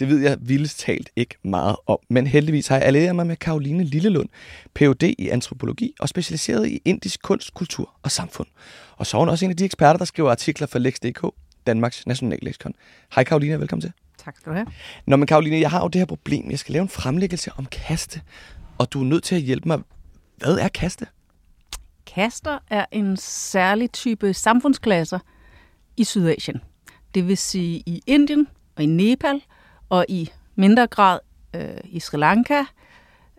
Det ved jeg vildest talt ikke meget om, men heldigvis har jeg allieret mig med Karoline Lillelund, Ph.D. i antropologi og specialiseret i indisk kunst, kultur og samfund. Og så er hun også en af de eksperter, der skriver artikler for Lex.dk, Danmarks nationalleksikon. Hej Karoline, velkommen til. Tak skal du have. Nå, men Karoline, jeg har jo det her problem. Jeg skal lave en fremlæggelse om kaste, og du er nødt til at hjælpe mig. Hvad er kaste? Kaster er en særlig type samfundsklasser i Sydasien. Det vil sige i Indien og i Nepal og i mindre grad øh, i Sri Lanka,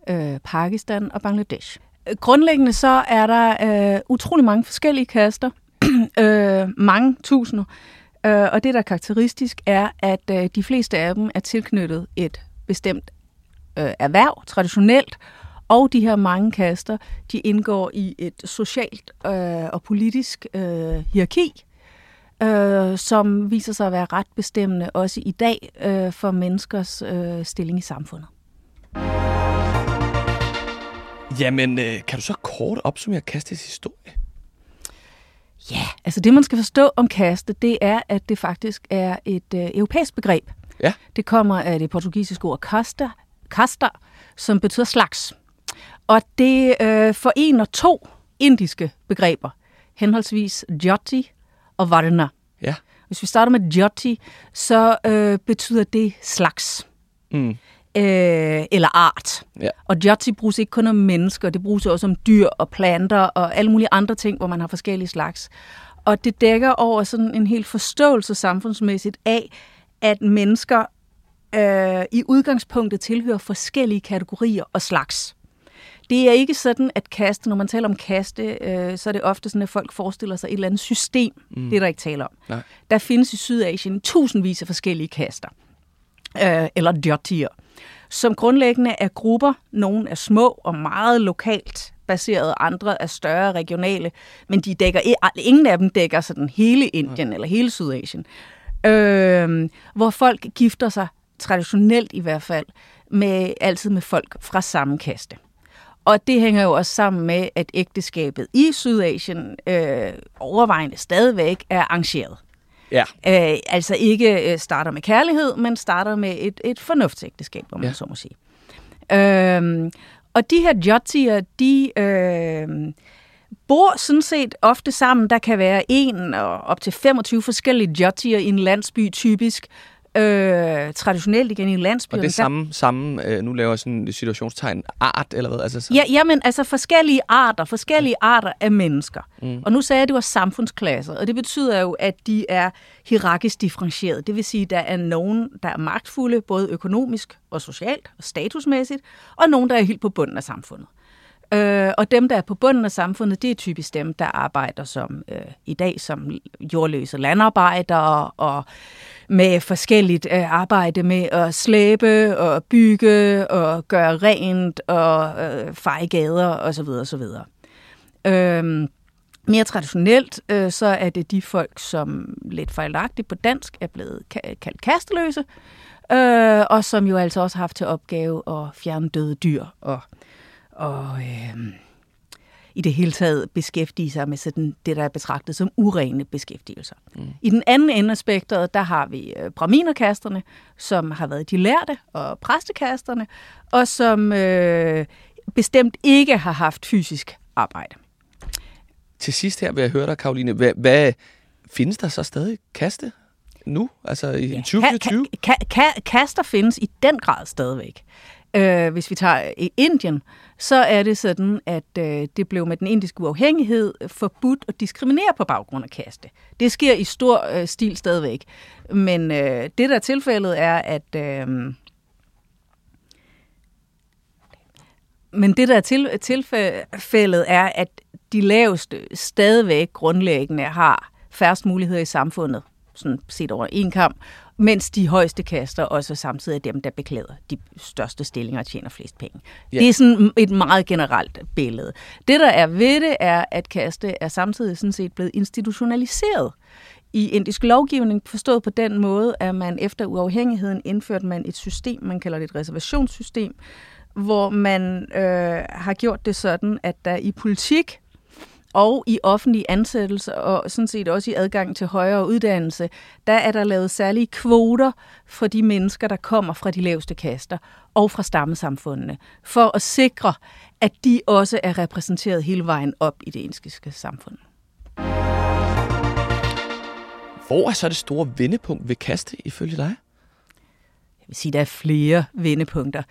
øh, Pakistan og Bangladesh. Grundlæggende så er der øh, utrolig mange forskellige kaster, øh, mange tusinder, øh, og det der er karakteristisk er, at øh, de fleste af dem er tilknyttet et bestemt øh, erhverv, traditionelt, og de her mange kaster, de indgår i et socialt øh, og politisk øh, hierarki, øh, som viser sig at være ret bestemmende også i dag øh, for menneskers øh, stilling i samfundet. Jamen, øh, kan du så kort opsummere kastes historie? Ja, altså det man skal forstå om kaste, det er, at det faktisk er et øh, europæisk begreb. Ja. Det kommer af det portugisiske ord kasta, kasta, som betyder slags. Og det øh, forener to indiske begreber, henholdsvis jati og varna. Ja. Hvis vi starter med jati, så øh, betyder det slags. Mm. Øh, eller art. Ja. Og jati bruges ikke kun om mennesker, det bruges også om dyr og planter og alle mulige andre ting, hvor man har forskellige slags. Og det dækker over sådan en helt forståelse samfundsmæssigt af, at mennesker øh, i udgangspunktet tilhører forskellige kategorier og slags. Det er ikke sådan, at kaste, når man taler om kaste, øh, så er det ofte sådan, at folk forestiller sig et eller andet system. Mm. Det er der ikke tale om. Nej. Der findes i Sydasien tusindvis af forskellige kaster, øh, eller jotier, som grundlæggende er grupper. Nogle er små og meget lokalt baseret, andre er større regionale, men de dækker, ingen af dem dækker sådan hele Indien ja. eller hele Sydasien. Øh, hvor folk gifter sig, traditionelt i hvert fald, med, altid med folk fra samme kaste. Og det hænger jo også sammen med, at ægteskabet i Sydasien øh, overvejende stadigvæk er arrangeret. Ja. Øh, altså ikke øh, starter med kærlighed, men starter med et, et fornuftsægteskab, om man Ja. så må sige. Øh, og de her jotier, de øh, bor sådan set ofte sammen. Der kan være en og op til 25 forskellige jotier i en landsby typisk. Øh, traditionelt igen i en landsby. Og det er samme, samme øh, nu laver jeg sådan et situationstegn, art eller hvad? Altså, så, Ja, jamen, altså forskellige arter, forskellige arter af mennesker. Mm. Og nu sagde jeg, at det var samfundsklasser, og det betyder jo, at de er hierarkisk differentieret. Det vil sige, at der er nogen, der er magtfulde, både økonomisk og socialt og statusmæssigt, og nogen, der er helt på bunden af samfundet. Øh, og dem, der er på bunden af samfundet, det er typisk dem, der arbejder som øh, i dag som jordløse landarbejdere og med forskelligt øh, arbejde med at slæbe og bygge og gøre rent og øh, feje gader osv. osv. Øhm, mere traditionelt, øh, så er det de folk, som lidt fejlagtigt på dansk er blevet ka- kaldt kasteløse, øh, og som jo altså også har haft til opgave at fjerne døde dyr og, og øh, i det hele taget beskæftige sig med sådan det, der er betragtet som urene beskæftigelser. Mm. I den anden ende af spektret, der har vi øh, braminerkasterne, som har været de lærte, og præstekasterne, og som øh, bestemt ikke har haft fysisk arbejde. Til sidst her vil jeg høre dig, Karoline. Hvad, hvad findes der så stadig kaste nu? Altså i ja. 2024? Ka- ka- ka- kaster findes i den grad stadigvæk. Øh, hvis vi tager øh, Indien, så er det sådan, at øh, det blev med den indiske uafhængighed forbudt at diskriminere på baggrund af kaste. Det sker i stor øh, stil stadigvæk. Men øh, det, der er tilfældet, er, at... Øh, men det, der er til, tilfældet, er, at de laveste stadigvæk grundlæggende har færrest muligheder i samfundet, sådan set over en kamp, mens de højeste kaster også samtidig er dem, der beklæder de største stillinger og tjener flest penge. Ja. Det er sådan et meget generelt billede. Det, der er ved det, er, at kaste er samtidig sådan set blevet institutionaliseret i indisk lovgivning, forstået på den måde, at man efter uafhængigheden indførte man et system, man kalder det et reservationssystem, hvor man øh, har gjort det sådan, at der i politik og i offentlig ansættelse og sådan set også i adgang til højere uddannelse, der er der lavet særlige kvoter for de mennesker, der kommer fra de laveste kaster og fra stammesamfundene, for at sikre, at de også er repræsenteret hele vejen op i det indiske samfund. Hvor er så det store vendepunkt ved kaste, ifølge dig? Jeg vil sige, der er flere vendepunkter.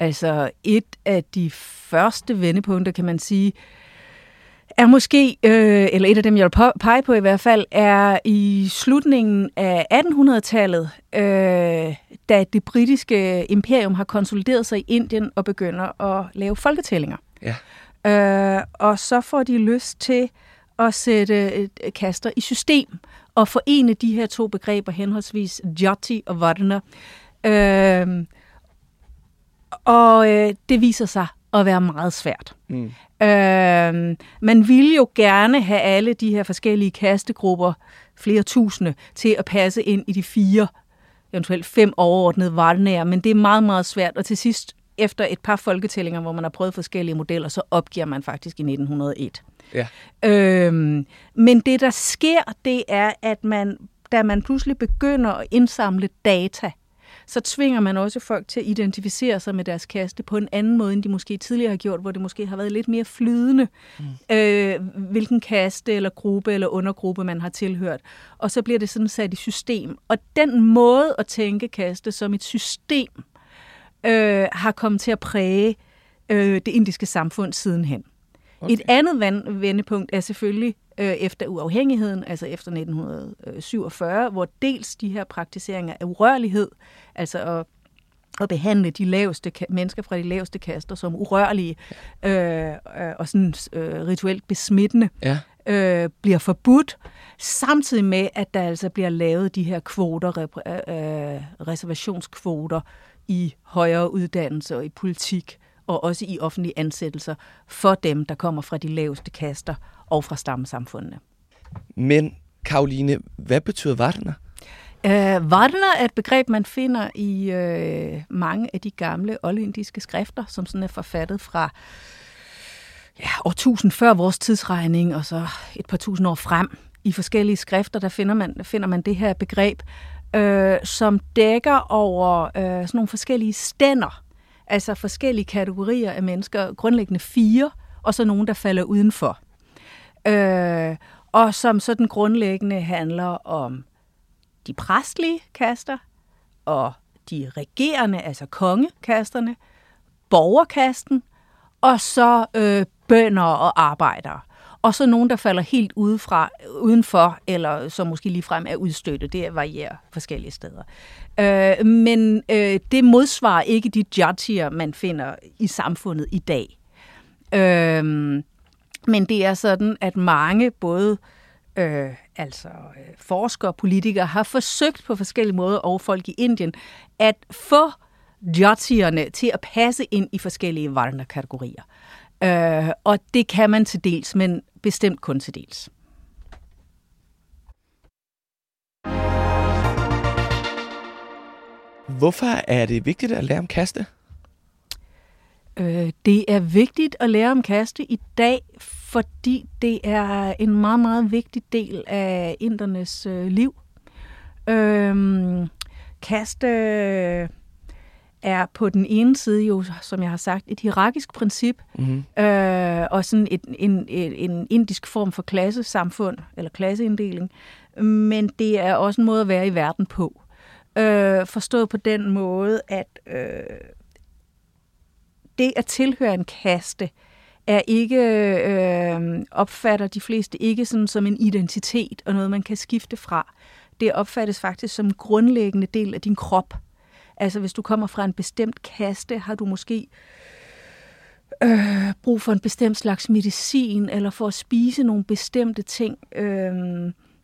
Altså et af de første vendepunkter, kan man sige, er måske, øh, eller et af dem, jeg vil pege på i hvert fald, er i slutningen af 1800-tallet, øh, da det britiske imperium har konsolideret sig i Indien og begynder at lave folketællinger. Ja. Øh, og så får de lyst til at sætte kaster i system og forene de her to begreber, henholdsvis jati og varna. Øh, og øh, det viser sig at være meget svært. Mm. Øh, man ville jo gerne have alle de her forskellige kastegrupper, flere tusinde, til at passe ind i de fire, eventuelt fem overordnede varnære, men det er meget, meget svært, og til sidst, efter et par folketællinger, hvor man har prøvet forskellige modeller, så opgiver man faktisk i 1901. Ja. Øhm, men det, der sker, det er, at man, da man pludselig begynder at indsamle data, så tvinger man også folk til at identificere sig med deres kaste på en anden måde, end de måske tidligere har gjort, hvor det måske har været lidt mere flydende, mm. øh, hvilken kaste eller gruppe eller undergruppe man har tilhørt. Og så bliver det sådan sat i system. Og den måde at tænke kaste som et system, øh, har kommet til at præge øh, det indiske samfund sidenhen. Okay. Et andet vendepunkt er selvfølgelig øh, efter uafhængigheden, altså efter 1947, hvor dels de her praktiseringer af urørlighed, altså at, at behandle de laveste mennesker fra de laveste kaster som urørlige øh, øh, og sådan øh, rituelt besmittende, ja. øh, bliver forbudt, samtidig med, at der altså bliver lavet de her kvoter, øh, reservationskvoter i højere uddannelse og i politik og også i offentlige ansættelser for dem, der kommer fra de laveste kaster og fra stammesamfundene. Men, Karoline, hvad betyder Vardner? Uh, Vardner er et begreb, man finder i uh, mange af de gamle oldindiske skrifter, som sådan er forfattet fra ja, år 1000 før vores tidsregning, og så et par tusind år frem. I forskellige skrifter, der finder man, finder man det her begreb, uh, som dækker over uh, sådan nogle forskellige stænder, altså forskellige kategorier af mennesker, grundlæggende fire, og så nogen, der falder udenfor. Øh, og som sådan grundlæggende handler om de præstlige kaster, og de regerende, altså kongekasterne, borgerkasten, og så øh, bønder og arbejdere. Og så nogen, der falder helt udefra, udenfor, eller som måske ligefrem er udstøtte. Det varierer forskellige steder. Øh, men øh, det modsvarer ikke de judgier, man finder i samfundet i dag. Øh, men det er sådan, at mange, både øh, altså øh, forskere og politikere, har forsøgt på forskellige måder, og folk i Indien, at få jatierne til at passe ind i forskellige varna-kategorier. Øh, og det kan man til dels, men bestemt kun til dels. Hvorfor er det vigtigt at lære om kaste? Øh, det er vigtigt at lære om kaste i dag, fordi det er en meget, meget vigtig del af indernes øh, liv. Øh, kaste er på den ene side jo, som jeg har sagt, et hierarkisk princip, mm-hmm. øh, og sådan et, en, en, en indisk form for klassesamfund, eller klasseinddeling, men det er også en måde at være i verden på. Øh, forstået på den måde, at øh, det at tilhøre en kaste, er ikke, øh, opfatter de fleste ikke sådan som en identitet og noget, man kan skifte fra. Det opfattes faktisk som en grundlæggende del af din krop. Altså hvis du kommer fra en bestemt kaste, har du måske øh, brug for en bestemt slags medicin, eller for at spise nogle bestemte ting, øh,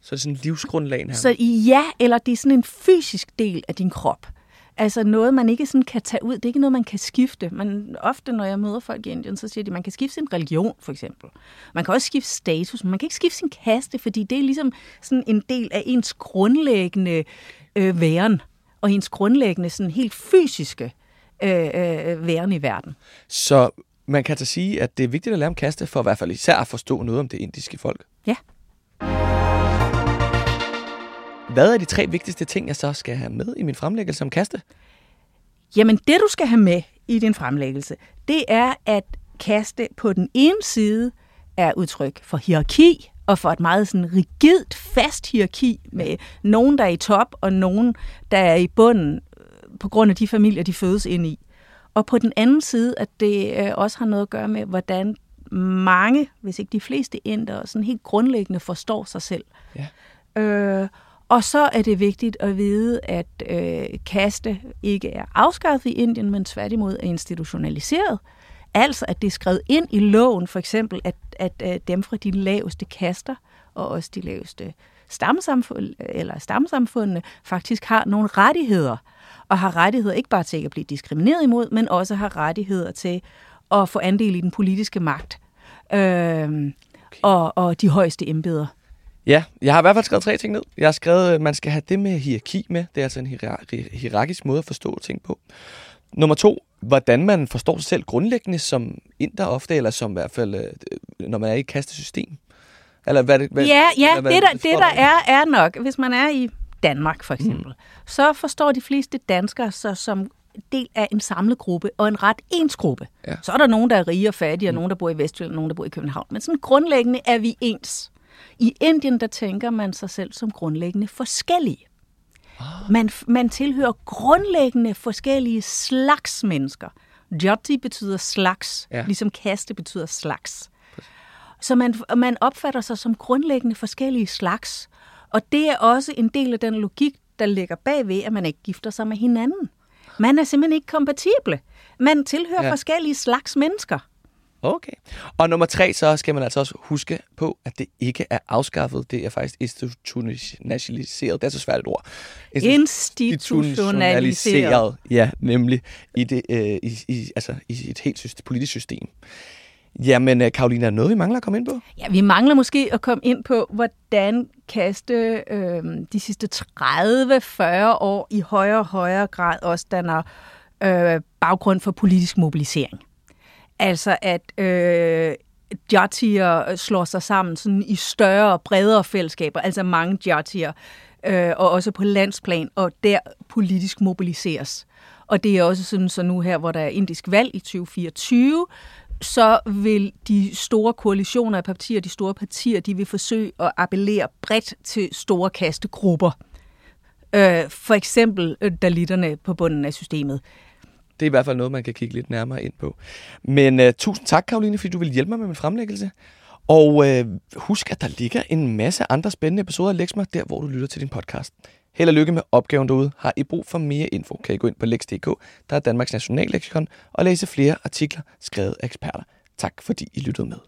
Så er det sådan en livsgrundlag her. Så ja, eller det er sådan en fysisk del af din krop. Altså noget, man ikke sådan kan tage ud. Det er ikke noget, man kan skifte. Man, ofte, når jeg møder folk i Indien, så siger de, at man kan skifte sin religion, for eksempel. Man kan også skifte status, men man kan ikke skifte sin kaste, fordi det er ligesom sådan en del af ens grundlæggende øh, væren, og ens grundlæggende sådan helt fysiske øh, øh, væren i verden. Så man kan altså sige, at det er vigtigt at lære om kaste, for i hvert fald især at forstå noget om det indiske folk. Ja. Hvad er de tre vigtigste ting, jeg så skal have med i min fremlæggelse om kaste? Jamen, det du skal have med i din fremlæggelse, det er, at kaste på den ene side er udtryk for hierarki, og for et meget sådan rigidt, fast hierarki med nogen, der er i top, og nogen, der er i bunden, øh, på grund af de familier, de fødes ind i. Og på den anden side, at det øh, også har noget at gøre med, hvordan mange, hvis ikke de fleste indere, sådan helt grundlæggende forstår sig selv. Ja. Øh, og så er det vigtigt at vide, at øh, kaste ikke er afskaffet i Indien, men tværtimod er institutionaliseret. Altså, at det er skrevet ind i loven, for eksempel, at, at, at dem fra de laveste kaster, og også de laveste stamsamfund, eller stamsamfundene, faktisk har nogle rettigheder. Og har rettigheder ikke bare til ikke at blive diskrimineret imod, men også har rettigheder til at få andel i den politiske magt. Øh, okay. og, og de højeste embeder. Ja, jeg har i hvert fald skrevet tre ting ned. Jeg har skrevet, at man skal have det med hierarki med. Det er altså en hierar- hierarkisk måde at forstå ting på. Nummer to, hvordan man forstår sig selv grundlæggende som inder ofte, eller som i hvert fald, øh, når man er i et kastesystem. Eller hvad, det, hvad, ja, ja eller hvad, det, der, det der er, er nok, hvis man er i Danmark for eksempel, mm. så forstår de fleste danskere sig som del af en samlet gruppe og en ret ens gruppe. Ja. Så er der nogen, der er rige og fattige, og nogen, der bor i Vestjylland, og nogen, der bor i København. Men sådan grundlæggende er vi ens. I Indien, der tænker man sig selv som grundlæggende forskellige. Man, man tilhører grundlæggende forskellige slags mennesker. Jati betyder slags, Ja. ligesom kaste betyder slags. Så man, man opfatter sig som grundlæggende forskellige slags. Og det er også en del af den logik, der ligger bagved, at man ikke gifter sig med hinanden. Man er simpelthen ikke kompatible. Man tilhører ja. forskellige slags mennesker. Okay. Og nummer tre, så skal man altså også huske på, at det ikke er afskaffet. Det er faktisk institutionaliseret. Det er så svært et ord. Institutionaliseret. Ja, nemlig i, det, øh, i, i, altså, i et helt system, politisk system. Jamen, øh, Karoline, er noget, vi mangler at komme ind på? Ja, vi mangler måske at komme ind på, hvordan kaste øh, de sidste 30-40 år i højere og højere grad også danner øh, baggrund for politisk mobilisering. Altså at øh, jatier slår sig sammen sådan i større og bredere fællesskaber, altså mange jatier, øh, og også på landsplan, og der politisk mobiliseres. Og det er også sådan, så nu her, hvor der er indisk valg i 2024, så vil de store koalitioner af partier, de store partier, de vil forsøge at appellere bredt til store kastegrupper. Øh, for eksempel øh, dalitterne på bunden af systemet. Det er i hvert fald noget, man kan kigge lidt nærmere ind på. Men uh, tusind tak, Karoline, fordi du vil hjælpe mig med min fremlæggelse. Og uh, husk, at der ligger en masse andre spændende episoder af Lexmer, der hvor du lytter til din podcast. Held og lykke med opgaven derude. Har I brug for mere info, kan I gå ind på lex.dk, der er Danmarks nationalleksikon, og læse flere artikler skrevet af eksperter. Tak fordi I lyttede med.